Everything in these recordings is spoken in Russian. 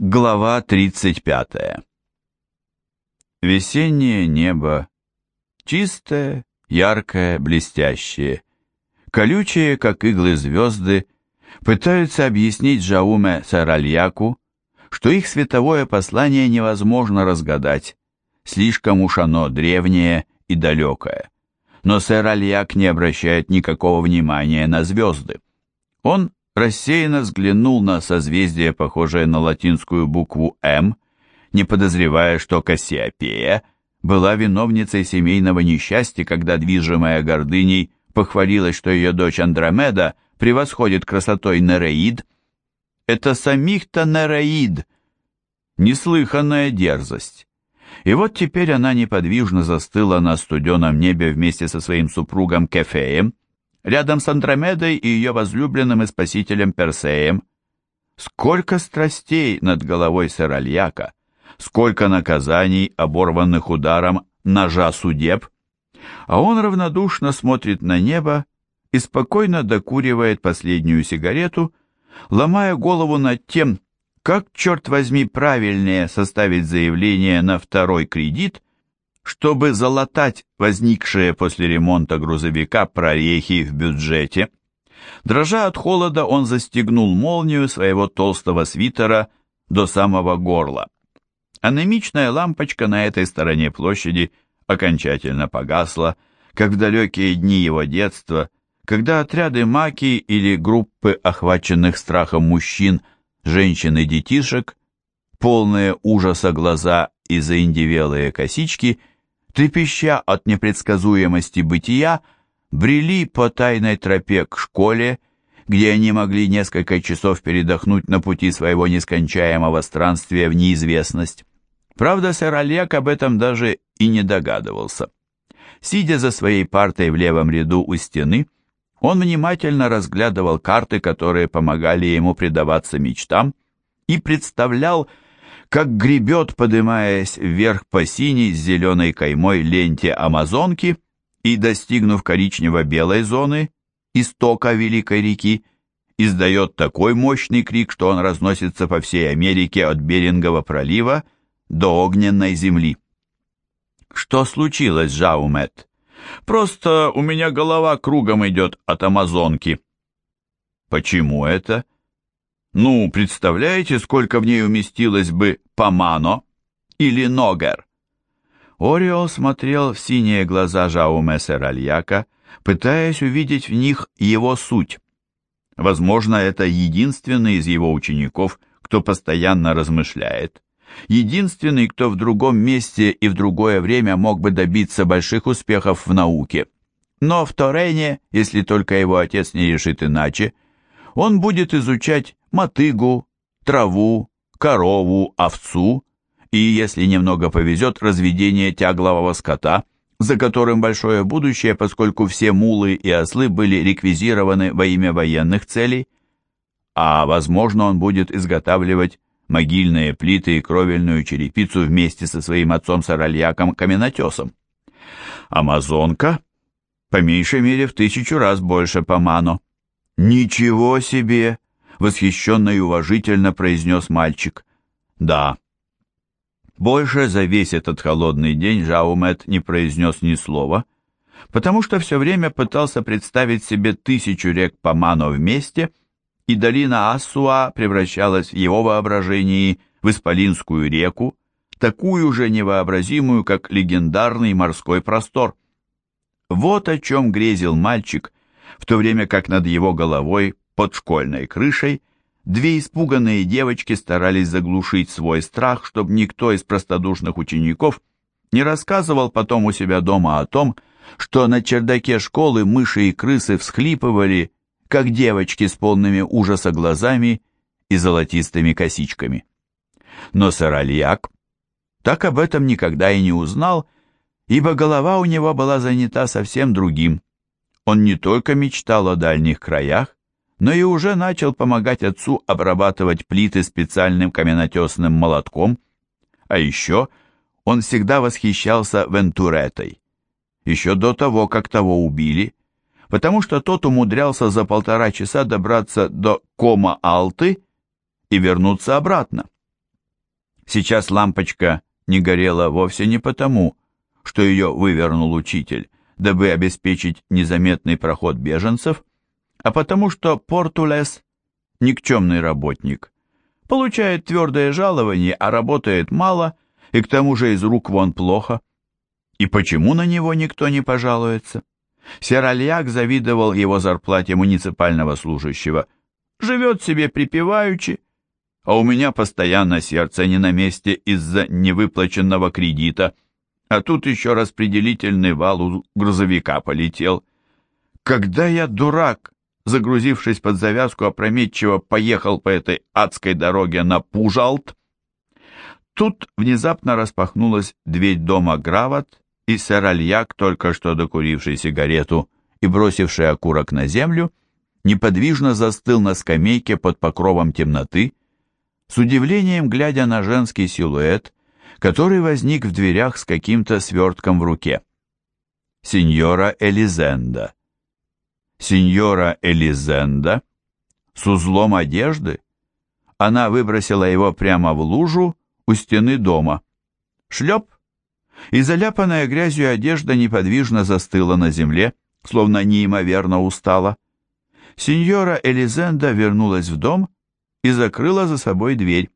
Глава 35. Весеннее небо. Чистое, яркое, блестящее. Колючие, как иглы звезды, пытаются объяснить Жауме Саральяку, что их световое послание невозможно разгадать, слишком уж оно древнее и далекое. Но Саральяк не обращает никакого внимания на звезды. Он рассеянно взглянул на созвездие, похожее на латинскую букву «М», не подозревая, что Кассиопея была виновницей семейного несчастья, когда, движимая гордыней, похвалилась, что ее дочь Андромеда превосходит красотой Нереид. Это самих-то Нереид! Неслыханная дерзость. И вот теперь она неподвижно застыла на студеном небе вместе со своим супругом Кефеем, рядом с Андромедой и ее возлюбленным и спасителем Персеем. Сколько страстей над головой Сыральяка, сколько наказаний, оборванных ударом ножа судеб. А он равнодушно смотрит на небо и спокойно докуривает последнюю сигарету, ломая голову над тем, как, черт возьми, правильнее составить заявление на второй кредит – чтобы залатать возникшие после ремонта грузовика прорехи в бюджете. Дрожа от холода, он застегнул молнию своего толстого свитера до самого горла. Анемичная лампочка на этой стороне площади окончательно погасла, как в далекие дни его детства, когда отряды маки или группы охваченных страхом мужчин, женщин и детишек, полные ужаса глаза и заиндевелые косички – трепеща от непредсказуемости бытия, брели по тайной тропе к школе, где они могли несколько часов передохнуть на пути своего нескончаемого странствия в неизвестность. Правда, сэр Олег об этом даже и не догадывался. Сидя за своей партой в левом ряду у стены, он внимательно разглядывал карты, которые помогали ему предаваться мечтам, и представлял, как гребет, подымаясь вверх по синей с зеленой каймой ленте Амазонки и, достигнув коричнево-белой зоны, истока Великой реки, издает такой мощный крик, что он разносится по всей Америке от Берингового пролива до огненной земли. Что случилось, Жаумет? Просто у меня голова кругом идет от Амазонки. Почему это? — ну, представляете, сколько в ней уместилось бы Памано или Ногер? Ориол смотрел в синие глаза Жауме Серальяка, пытаясь увидеть в них его суть. Возможно, это единственный из его учеников, кто постоянно размышляет. Единственный, кто в другом месте и в другое время мог бы добиться больших успехов в науке. Но в Торене, если только его отец не решит иначе, он будет изучать мотыгу, траву, корову, овцу и, если немного повезет, разведение тяглового скота, за которым большое будущее, поскольку все мулы и ослы были реквизированы во имя военных целей, а, возможно, он будет изготавливать могильные плиты и кровельную черепицу вместе со своим отцом-сорольяком-каменотесом. Амазонка, по меньшей мере, в тысячу раз больше Помано. «Ничего себе!» Восхищенно и уважительно произнес мальчик. «Да». Больше за весь этот холодный день Жаумет не произнес ни слова, потому что все время пытался представить себе тысячу рек Памано вместе, и долина Ассуа превращалась в его воображении в Исполинскую реку, такую же невообразимую, как легендарный морской простор. Вот о чем грезил мальчик, в то время как над его головой под школьной крышей две испуганные девочки старались заглушить свой страх, чтобы никто из простодушных учеников не рассказывал потом у себя дома о том, что на чердаке школы мыши и крысы всхлипывали, как девочки с полными ужаса глазами и золотистыми косичками. Но сэр так об этом никогда и не узнал, ибо голова у него была занята совсем другим. Он не только мечтал о дальних краях, но и уже начал помогать отцу обрабатывать плиты специальным каменотесным молотком, а еще он всегда восхищался Вентуретой, еще до того, как того убили, потому что тот умудрялся за полтора часа добраться до Кома-Алты и вернуться обратно. Сейчас лампочка не горела вовсе не потому, что ее вывернул учитель, дабы обеспечить незаметный проход беженцев, а потому что Портулес – никчемный работник, получает твердое жалование, а работает мало, и к тому же из рук вон плохо. И почему на него никто не пожалуется? Серальяк завидовал его зарплате муниципального служащего. Живет себе припеваючи, а у меня постоянно сердце не на месте из-за невыплаченного кредита, а тут еще распределительный вал у грузовика полетел. Когда я, дурак, загрузившись под завязку, опрометчиво поехал по этой адской дороге на Пужалт, тут внезапно распахнулась дверь дома Грават, и сэр Альяк, только что докуривший сигарету и бросивший окурок на землю, неподвижно застыл на скамейке под покровом темноты, с удивлением глядя на женский силуэт, который возник в дверях с каким-то свертком в руке. Сеньора Элизенда. Сеньора Элизенда с узлом одежды. Она выбросила его прямо в лужу у стены дома. Шлеп! И заляпанная грязью одежда неподвижно застыла на земле, словно неимоверно устала. Сеньора Элизенда вернулась в дом и закрыла за собой дверь.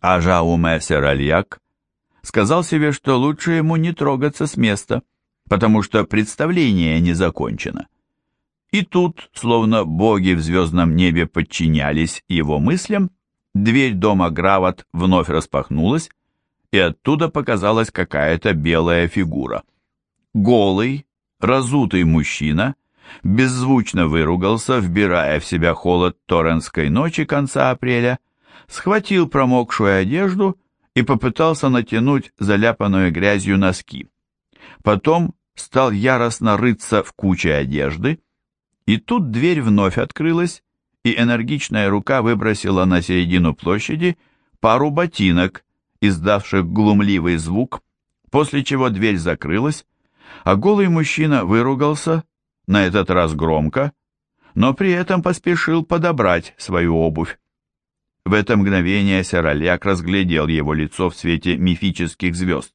А Жауме Серальяк сказал себе, что лучше ему не трогаться с места, потому что представление не закончено. И тут, словно боги в звездном небе подчинялись его мыслям, дверь дома Грават вновь распахнулась, и оттуда показалась какая-то белая фигура. Голый, разутый мужчина — беззвучно выругался, вбирая в себя холод торренской ночи конца апреля, схватил промокшую одежду и попытался натянуть заляпанную грязью носки. Потом стал яростно рыться в куче одежды, и тут дверь вновь открылась, и энергичная рука выбросила на середину площади пару ботинок, издавших глумливый звук, после чего дверь закрылась, а голый мужчина выругался, на этот раз громко, но при этом поспешил подобрать свою обувь. В это мгновение Сераляк разглядел его лицо в свете мифических звезд.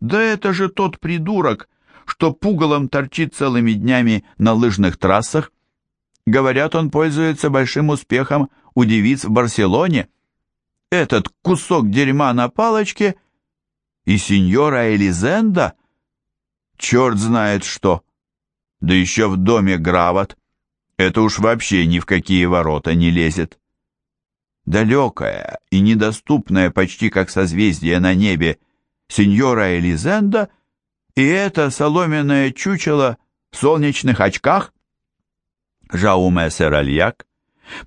«Да это же тот придурок, что пугалом торчит целыми днями на лыжных трассах. Говорят, он пользуется большим успехом у девиц в Барселоне. Этот кусок дерьма на палочке и сеньора Элизенда? Черт знает что!» да еще в доме Грават, это уж вообще ни в какие ворота не лезет. Далекая и недоступная почти как созвездие на небе сеньора Элизенда и это соломенное чучело в солнечных очках? Жауме Серальяк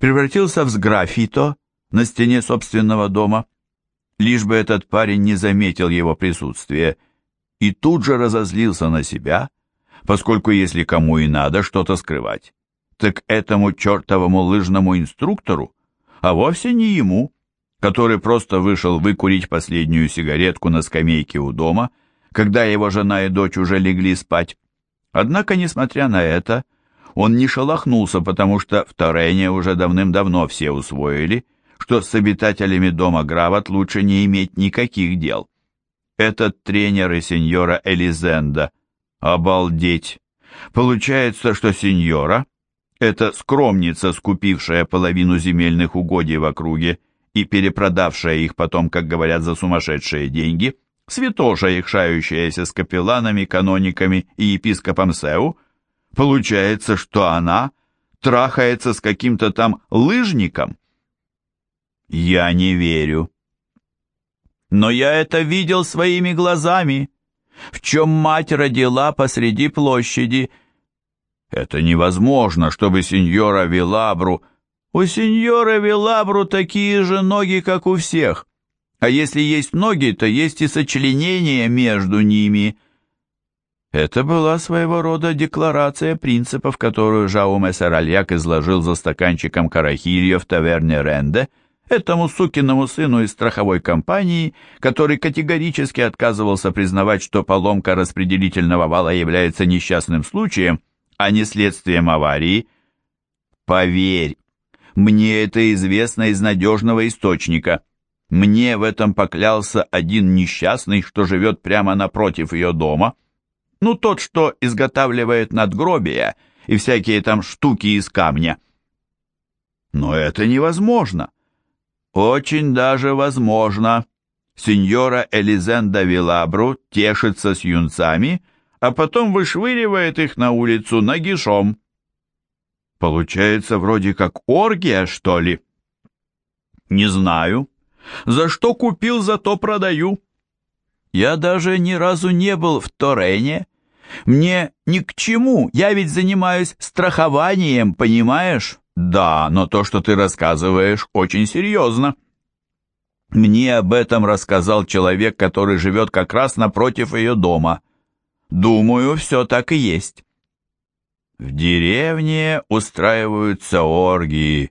превратился в сграфито на стене собственного дома, лишь бы этот парень не заметил его присутствия, и тут же разозлился на себя – поскольку если кому и надо что-то скрывать, так этому чертовому лыжному инструктору, а вовсе не ему, который просто вышел выкурить последнюю сигаретку на скамейке у дома, когда его жена и дочь уже легли спать. Однако, несмотря на это, он не шелохнулся, потому что в Торене уже давным-давно все усвоили, что с обитателями дома Грават лучше не иметь никаких дел. Этот тренер и сеньора Элизенда – Обалдеть! Получается, что сеньора, эта скромница, скупившая половину земельных угодий в округе и перепродавшая их потом, как говорят, за сумасшедшие деньги, святоша, ихшающаяся с капелланами, канониками и епископом Сеу, получается, что она трахается с каким-то там лыжником? Я не верю. Но я это видел своими глазами в чем мать родила посреди площади. Это невозможно, чтобы сеньора Вилабру... У сеньора Вилабру такие же ноги, как у всех. А если есть ноги, то есть и сочленение между ними. Это была своего рода декларация принципов, которую Жауме Саральяк изложил за стаканчиком карахилья в таверне Ренде — этому сукиному сыну из страховой компании, который категорически отказывался признавать, что поломка распределительного вала является несчастным случаем, а не следствием аварии. Поверь, мне это известно из надежного источника. Мне в этом поклялся один несчастный, что живет прямо напротив ее дома. Ну, тот, что изготавливает надгробия и всякие там штуки из камня. Но это невозможно. Очень даже возможно. Сеньора Элизенда Вилабру тешится с юнцами, а потом вышвыривает их на улицу нагишом. Получается вроде как оргия, что ли? Не знаю. За что купил, за то продаю. Я даже ни разу не был в Торене. Мне ни к чему, я ведь занимаюсь страхованием, понимаешь? Да, но то, что ты рассказываешь, очень серьезно. Мне об этом рассказал человек, который живет как раз напротив ее дома. Думаю, все так и есть. В деревне устраиваются оргии.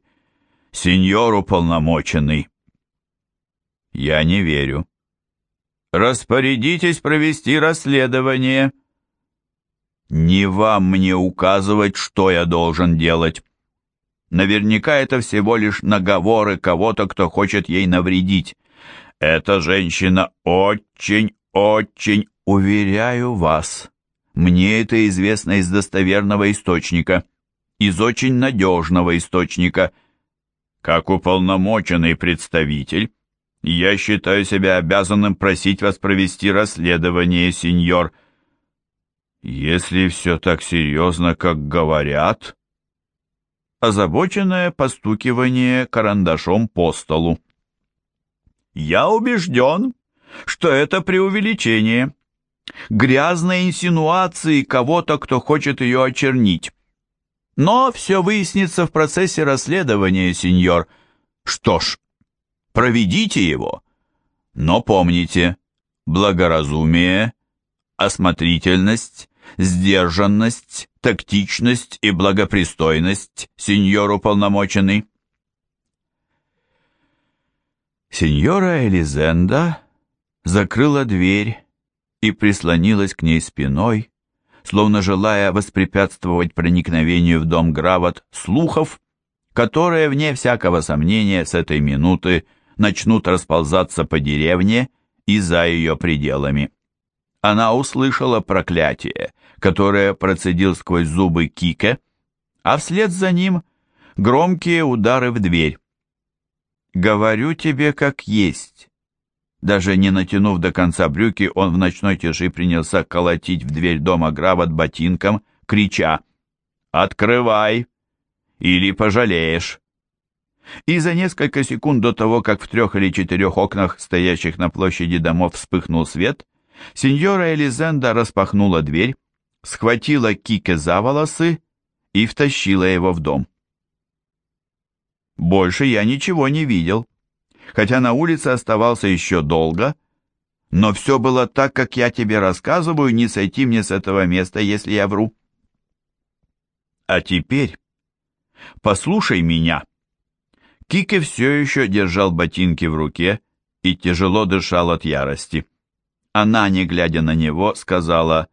Сеньор уполномоченный. Я не верю. Распорядитесь провести расследование. Не вам мне указывать, что я должен делать. Наверняка это всего лишь наговоры кого-то, кто хочет ей навредить. Эта женщина очень-очень, уверяю вас. Мне это известно из достоверного источника, из очень надежного источника. Как уполномоченный представитель, я считаю себя обязанным просить вас провести расследование, сеньор. Если все так серьезно, как говорят... Озабоченное постукивание карандашом по столу. Я убежден, что это преувеличение. Грязные инсинуации кого-то, кто хочет ее очернить. Но все выяснится в процессе расследования, сеньор. Что ж, проведите его. Но помните, благоразумие, осмотрительность, сдержанность, тактичность и благопристойность, сеньор уполномоченный. Сеньора Элизенда закрыла дверь и прислонилась к ней спиной, словно желая воспрепятствовать проникновению в дом Гравот слухов, которые, вне всякого сомнения, с этой минуты начнут расползаться по деревне и за ее пределами. Она услышала проклятие, которое процедил сквозь зубы Кике, а вслед за ним громкие удары в дверь. «Говорю тебе как есть». Даже не натянув до конца брюки, он в ночной тиши принялся колотить в дверь дома Гравот ботинком, крича «Открывай! Или пожалеешь!» И за несколько секунд до того, как в трех или четырех окнах, стоящих на площади домов, вспыхнул свет, сеньора Элизенда распахнула дверь, схватила Кике за волосы и втащила его в дом. Больше я ничего не видел, хотя на улице оставался еще долго, но все было так, как я тебе рассказываю, не сойти мне с этого места, если я вру. А теперь послушай меня. Кике все еще держал ботинки в руке и тяжело дышал от ярости. Она, не глядя на него, сказала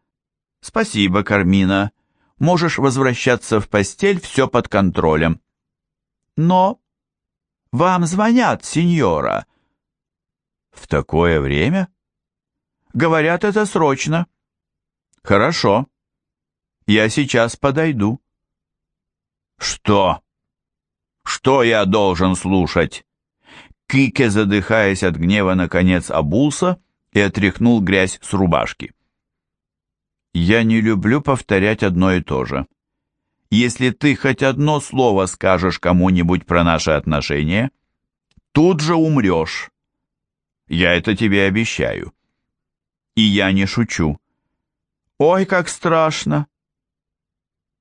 «Спасибо, Кармина. Можешь возвращаться в постель, все под контролем». «Но...» «Вам звонят, сеньора». «В такое время?» «Говорят, это срочно». «Хорошо. Я сейчас подойду». «Что? Что я должен слушать?» Кике, задыхаясь от гнева, наконец обулся и отряхнул грязь с рубашки. Я не люблю повторять одно и то же. Если ты хоть одно слово скажешь кому-нибудь про наши отношения, тут же умрешь. Я это тебе обещаю. И я не шучу. Ой, как страшно.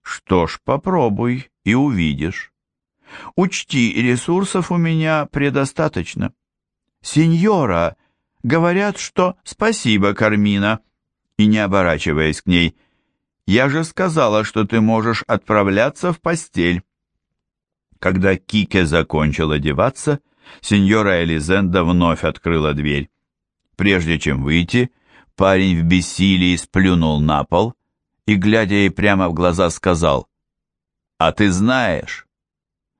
Что ж, попробуй и увидишь. Учти, ресурсов у меня предостаточно. Сеньора, говорят, что спасибо, Кармина и не оборачиваясь к ней, «Я же сказала, что ты можешь отправляться в постель». Когда Кике закончил одеваться, сеньора Элизенда вновь открыла дверь. Прежде чем выйти, парень в бессилии сплюнул на пол и, глядя ей прямо в глаза, сказал, «А ты знаешь,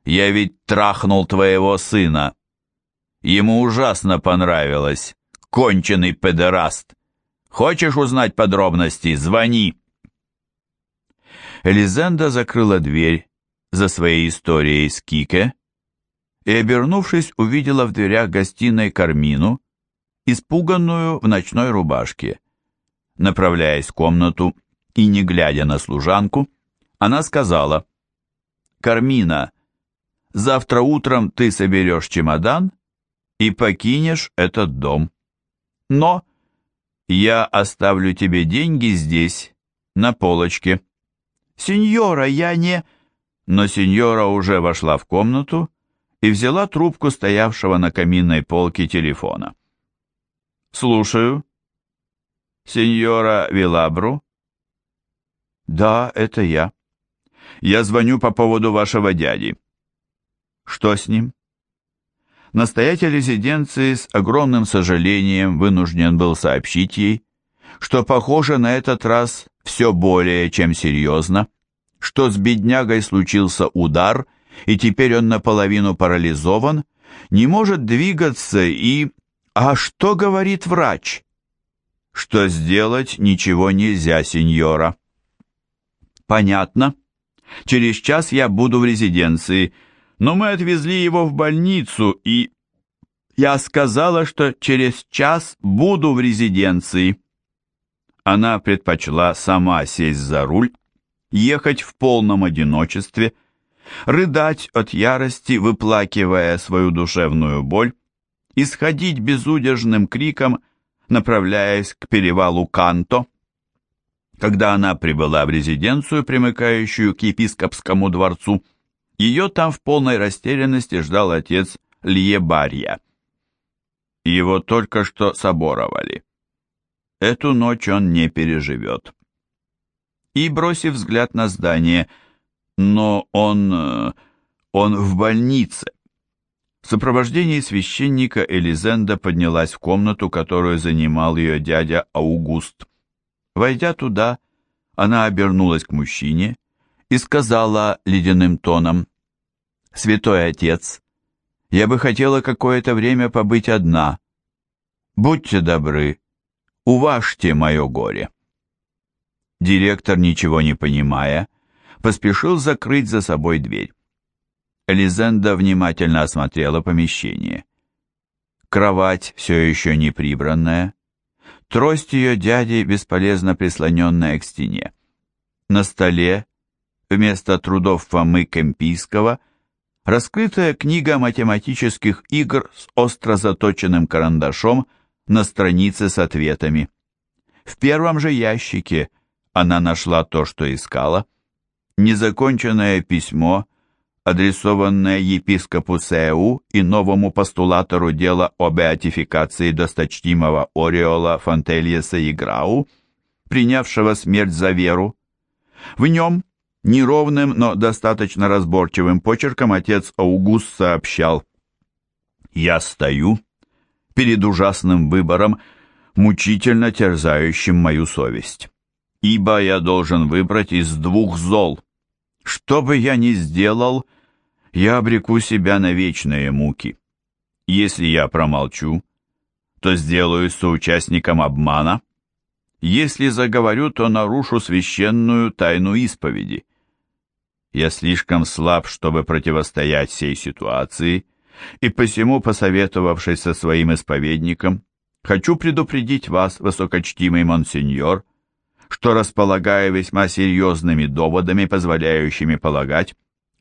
я ведь трахнул твоего сына. Ему ужасно понравилось. Конченый педераст. Хочешь узнать подробности? Звони. Элизенда закрыла дверь за своей историей с Кике и, обернувшись, увидела в дверях гостиной Кармину, испуганную в ночной рубашке. Направляясь в комнату и не глядя на служанку, она сказала, «Кармина, завтра утром ты соберешь чемодан и покинешь этот дом. Но я оставлю тебе деньги здесь, на полочке». «Сеньора, я не...» Но сеньора уже вошла в комнату и взяла трубку стоявшего на каминной полке телефона. «Слушаю». «Сеньора Вилабру?» «Да, это я. Я звоню по поводу вашего дяди». «Что с ним?» Настоятель резиденции с огромным сожалением вынужден был сообщить ей, что, похоже, на этот раз все более чем серьезно, что с беднягой случился удар, и теперь он наполовину парализован, не может двигаться и... А что говорит врач? Что сделать ничего нельзя, сеньора. Понятно. Через час я буду в резиденции, но мы отвезли его в больницу, и... Я сказала, что через час буду в резиденции. Она предпочла сама сесть за руль, ехать в полном одиночестве, рыдать от ярости, выплакивая свою душевную боль, исходить безудержным криком, направляясь к перевалу Канто. Когда она прибыла в резиденцию, примыкающую к епископскому дворцу, ее там в полной растерянности ждал отец Льебарья. Его только что соборовали. Эту ночь он не переживет. И, бросив взгляд на здание, но он... Э, он в больнице. В сопровождении священника Элизенда поднялась в комнату, которую занимал ее дядя Аугуст. Войдя туда, она обернулась к мужчине и сказала ледяным тоном, «Святой отец, я бы хотела какое-то время побыть одна. Будьте добры, уважьте мое горе». Директор, ничего не понимая, поспешил закрыть за собой дверь. Элизенда внимательно осмотрела помещение. Кровать все еще не прибранная, Трость ее дяди, бесполезно прислоненная к стене. На столе, вместо трудов Фомы Кемпийского, раскрытая книга математических игр с остро заточенным карандашом на странице с ответами. В первом же ящике она нашла то, что искала. Незаконченное письмо адресованное епископу Сеу и новому постулатору дела о беатификации досточтимого Ореола Фонтельеса и Грау, принявшего смерть за веру. В нем неровным, но достаточно разборчивым почерком отец Аугуст сообщал «Я стою перед ужасным выбором, мучительно терзающим мою совесть, ибо я должен выбрать из двух зол. Что бы я ни сделал — я обреку себя на вечные муки. Если я промолчу, то сделаю соучастником обмана. Если заговорю, то нарушу священную тайну исповеди. Я слишком слаб, чтобы противостоять всей ситуации, и посему, посоветовавшись со своим исповедником, хочу предупредить вас, высокочтимый монсеньор, что располагаю весьма серьезными доводами, позволяющими полагать,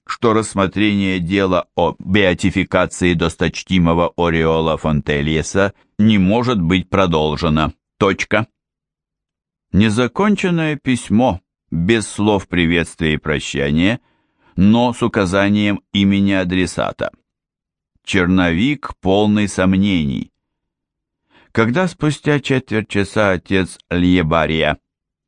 что рассмотрение дела о беатификации досточтимого Ореола Фонтельеса не может быть продолжено. Точка. Незаконченное письмо, без слов приветствия и прощания, но с указанием имени адресата. Черновик полный сомнений. Когда спустя четверть часа отец Льебария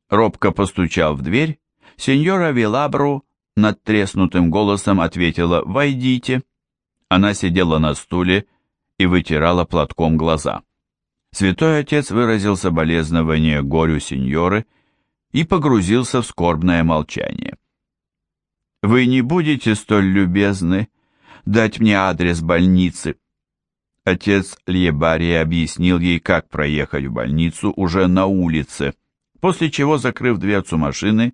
робко постучал в дверь, сеньора Вилабру над треснутым голосом ответила «Войдите». Она сидела на стуле и вытирала платком глаза. Святой Отец выразил соболезнование горю сеньоры и погрузился в скорбное молчание. «Вы не будете столь любезны дать мне адрес больницы?» Отец Льебари объяснил ей, как проехать в больницу уже на улице, после чего, закрыв дверцу машины,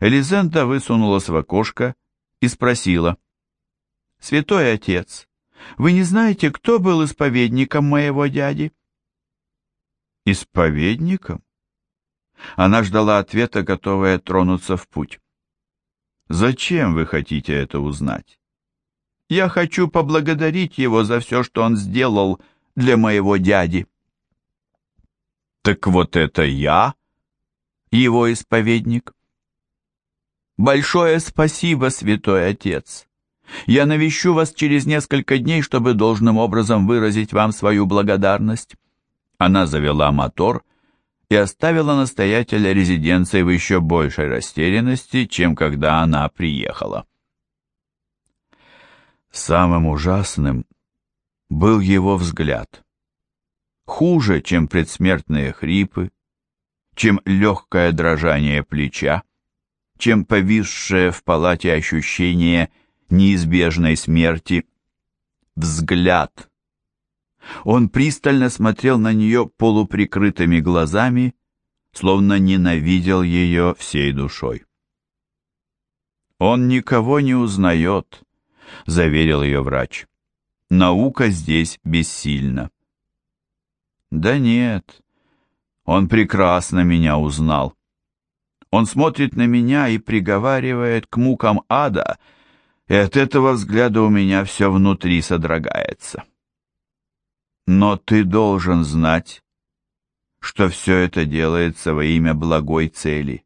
Элизента высунулась в окошко и спросила. «Святой отец, вы не знаете, кто был исповедником моего дяди?» «Исповедником?» Она ждала ответа, готовая тронуться в путь. «Зачем вы хотите это узнать?» «Я хочу поблагодарить его за все, что он сделал для моего дяди». «Так вот это я?» «Его исповедник?» «Большое спасибо, святой отец. Я навещу вас через несколько дней, чтобы должным образом выразить вам свою благодарность». Она завела мотор и оставила настоятеля резиденции в еще большей растерянности, чем когда она приехала. Самым ужасным был его взгляд. Хуже, чем предсмертные хрипы, чем легкое дрожание плеча, чем повисшее в палате ощущение неизбежной смерти. Взгляд, он пристально смотрел на нее полуприкрытыми глазами, словно ненавидел ее всей душой. «Он никого не узнает», — заверил ее врач. «Наука здесь бессильна». «Да нет, он прекрасно меня узнал. Он смотрит на меня и приговаривает к мукам ада, и от этого взгляда у меня все внутри содрогается». Но ты должен знать, что все это делается во имя благой цели.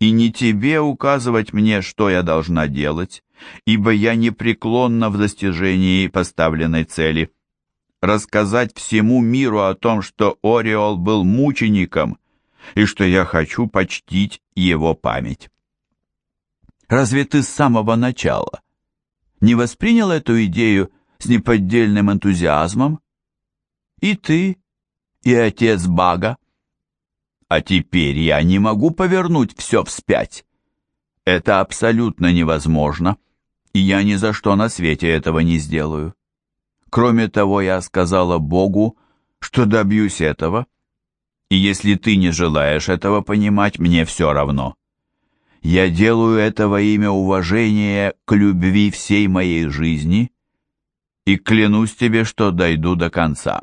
И не тебе указывать мне, что я должна делать, ибо я непреклонна в достижении поставленной цели. Рассказать всему миру о том, что Ореол был мучеником, и что я хочу почтить его память. Разве ты с самого начала не воспринял эту идею с неподдельным энтузиазмом? И ты, и отец Бага. А теперь я не могу повернуть все вспять. Это абсолютно невозможно, и я ни за что на свете этого не сделаю. Кроме того, я сказала Богу, что добьюсь этого, и если ты не желаешь этого понимать, мне все равно. Я делаю это во имя уважения к любви всей моей жизни и клянусь тебе, что дойду до конца.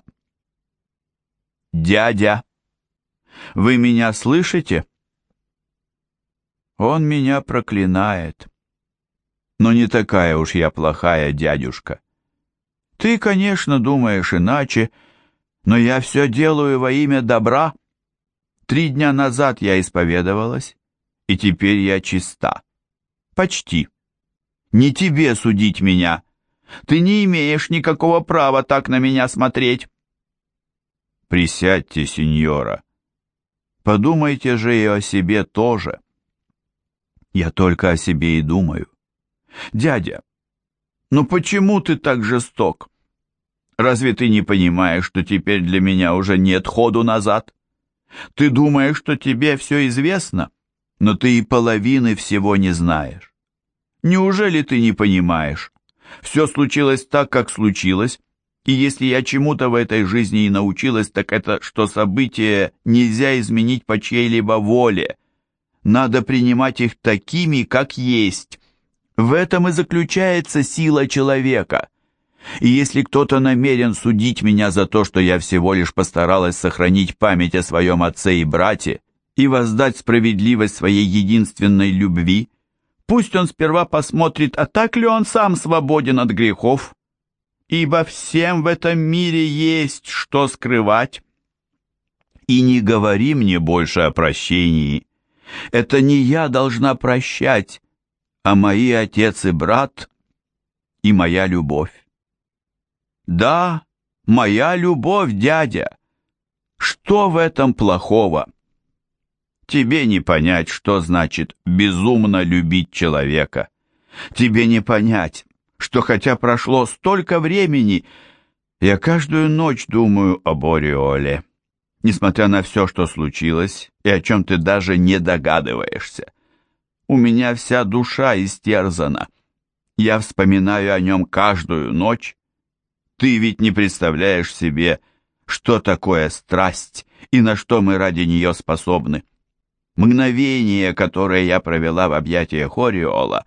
«Дядя, вы меня слышите?» Он меня проклинает. Но не такая уж я плохая дядюшка. Ты, конечно, думаешь иначе, но я все делаю во имя добра. Три дня назад я исповедовалась, и теперь я чиста. Почти. Не тебе судить меня. Ты не имеешь никакого права так на меня смотреть. Присядьте, сеньора. Подумайте же и о себе тоже. Я только о себе и думаю. Дядя, ну почему ты так жесток? Разве ты не понимаешь, что теперь для меня уже нет ходу назад? Ты думаешь, что тебе все известно, но ты и половины всего не знаешь. Неужели ты не понимаешь? Все случилось так, как случилось, и если я чему-то в этой жизни и научилась, так это, что события нельзя изменить по чьей-либо воле. Надо принимать их такими, как есть. В этом и заключается сила человека. И если кто-то намерен судить меня за то, что я всего лишь постаралась сохранить память о своем отце и брате и воздать справедливость своей единственной любви, пусть он сперва посмотрит, а так ли он сам свободен от грехов, ибо всем в этом мире есть что скрывать. И не говори мне больше о прощении. Это не я должна прощать, а мои отец и брат и моя любовь. Да, моя любовь, дядя. Что в этом плохого? Тебе не понять, что значит безумно любить человека. Тебе не понять, что хотя прошло столько времени, я каждую ночь думаю об Ореоле, несмотря на все, что случилось, и о чем ты даже не догадываешься. У меня вся душа истерзана. Я вспоминаю о нем каждую ночь. Ты ведь не представляешь себе, что такое страсть и на что мы ради нее способны. Мгновение, которое я провела в объятиях Ориола,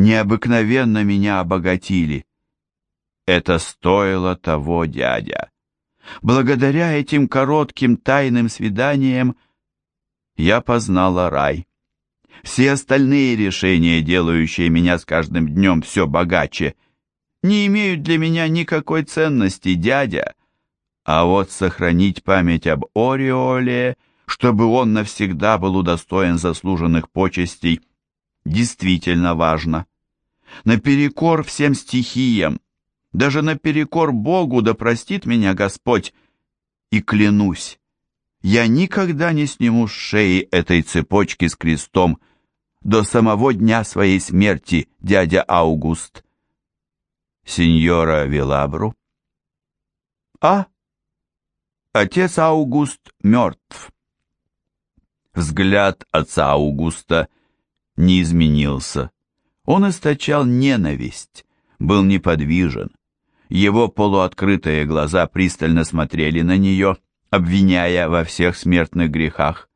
необыкновенно меня обогатили. Это стоило того, дядя. Благодаря этим коротким тайным свиданиям я познала рай. Все остальные решения, делающие меня с каждым днем все богаче, не имеют для меня никакой ценности, дядя. А вот сохранить память об Ореоле, чтобы он навсегда был удостоен заслуженных почестей, действительно важно. Наперекор всем стихиям, даже наперекор Богу, да простит меня Господь, и клянусь, я никогда не сниму с шеи этой цепочки с крестом до самого дня своей смерти, дядя Аугуст. Сеньора Вилабру? А? Отец Аугуст мертв. Взгляд отца Аугуста не изменился. Он источал ненависть, был неподвижен. Его полуоткрытые глаза пристально смотрели на нее, обвиняя во всех смертных грехах.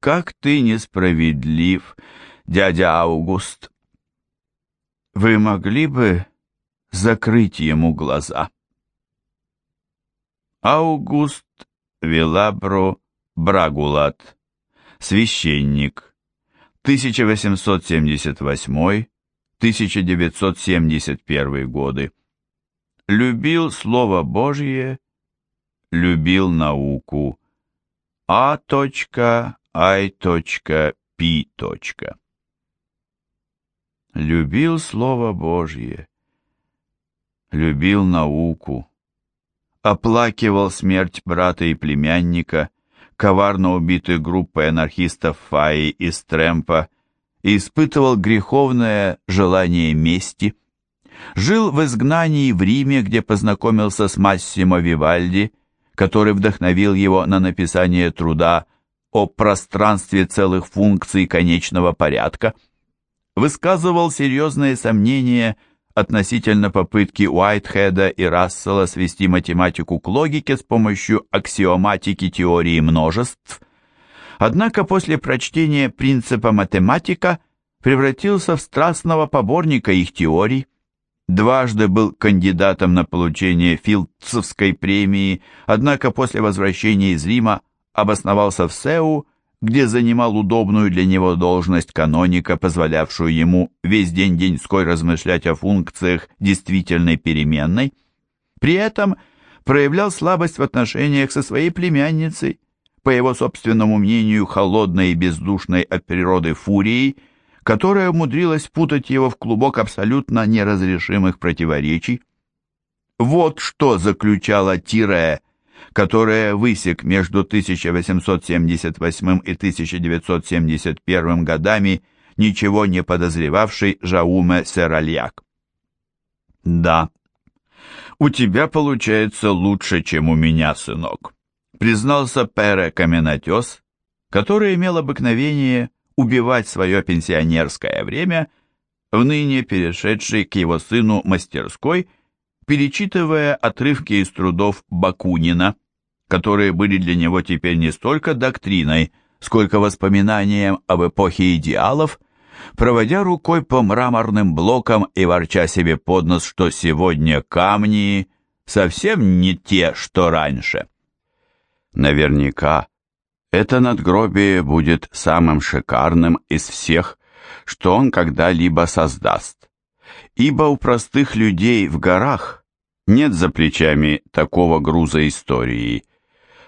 «Как ты несправедлив, дядя Аугуст!» «Вы могли бы закрыть ему глаза?» Аугуст Вилабро Брагулат, священник, 1878-1971 годы любил Слово Божье, любил науку. А.I.P. Любил Слово Божье, любил науку, оплакивал смерть брата и племянника, коварно убитых группой анархистов Фаи и Стремпа, и испытывал греховное желание мести – Жил в изгнании в Риме, где познакомился с Массимо Вивальди, который вдохновил его на написание труда о пространстве целых функций конечного порядка. Высказывал серьезные сомнения относительно попытки Уайтхеда и Рассела свести математику к логике с помощью аксиоматики теории множеств. Однако после прочтения принципа математика превратился в страстного поборника их теорий дважды был кандидатом на получение Филдсовской премии, однако после возвращения из Рима обосновался в Сеу, где занимал удобную для него должность каноника, позволявшую ему весь день-деньской размышлять о функциях действительной переменной. При этом проявлял слабость в отношениях со своей племянницей, по его собственному мнению, холодной и бездушной от природы фурией, которая умудрилась путать его в клубок абсолютно неразрешимых противоречий. Вот что заключало тире, которое высек между 1878 и 1971 годами ничего не подозревавший Жауме Серальяк. «Да, у тебя получается лучше, чем у меня, сынок», признался Пере Каменотес, который имел обыкновение убивать свое пенсионерское время в ныне перешедшей к его сыну мастерской, перечитывая отрывки из трудов Бакунина, которые были для него теперь не столько доктриной, сколько воспоминанием об эпохе идеалов, проводя рукой по мраморным блокам и ворча себе под нос, что сегодня камни совсем не те, что раньше. Наверняка это надгробие будет самым шикарным из всех, что он когда-либо создаст. Ибо у простых людей в горах нет за плечами такого груза истории.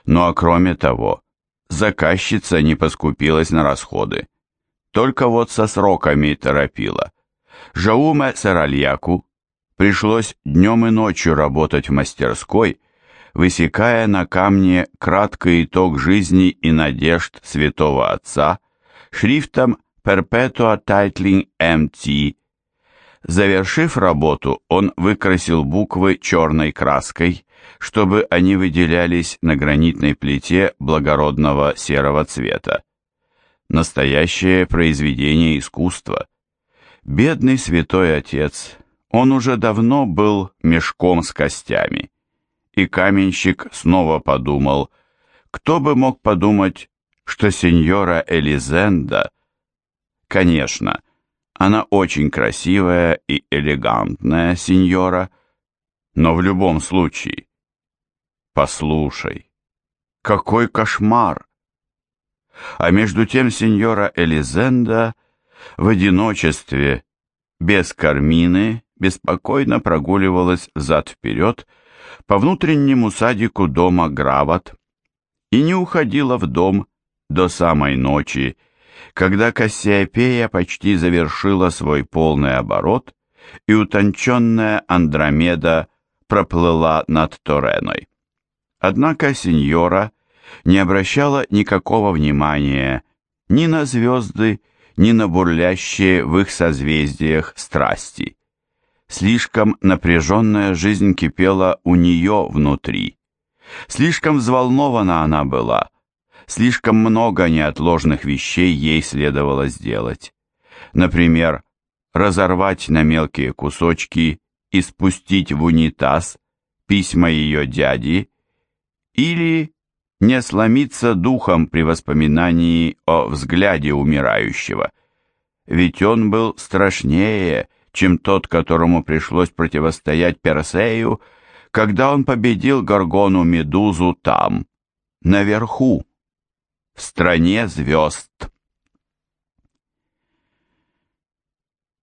Ну а кроме того, заказчица не поскупилась на расходы. Только вот со сроками торопила. Жауме Саральяку пришлось днем и ночью работать в мастерской, высекая на камне краткий итог жизни и надежд святого отца шрифтом Perpetua Titling MT. Завершив работу, он выкрасил буквы черной краской, чтобы они выделялись на гранитной плите благородного серого цвета. Настоящее произведение искусства. Бедный святой отец, Он уже давно был мешком с костями, и каменщик снова подумал, кто бы мог подумать, что сеньора Элизенда... Конечно, она очень красивая и элегантная сеньора, но в любом случае... Послушай, какой кошмар! А между тем сеньора Элизенда в одиночестве, без кармины, беспокойно прогуливалась взад-вперед по внутреннему садику дома Грават и не уходила в дом до самой ночи, когда Кассиопея почти завершила свой полный оборот и утонченная Андромеда проплыла над Тореной. Однако сеньора не обращала никакого внимания ни на звезды, ни на бурлящие в их созвездиях страсти. Слишком напряженная жизнь кипела у нее внутри. Слишком взволнована она была. Слишком много неотложных вещей ей следовало сделать. Например, разорвать на мелкие кусочки и спустить в унитаз письма ее дяди или не сломиться духом при воспоминании о взгляде умирающего. Ведь он был страшнее, чем тот, которому пришлось противостоять Персею, когда он победил Горгону Медузу там, наверху, в стране звезд.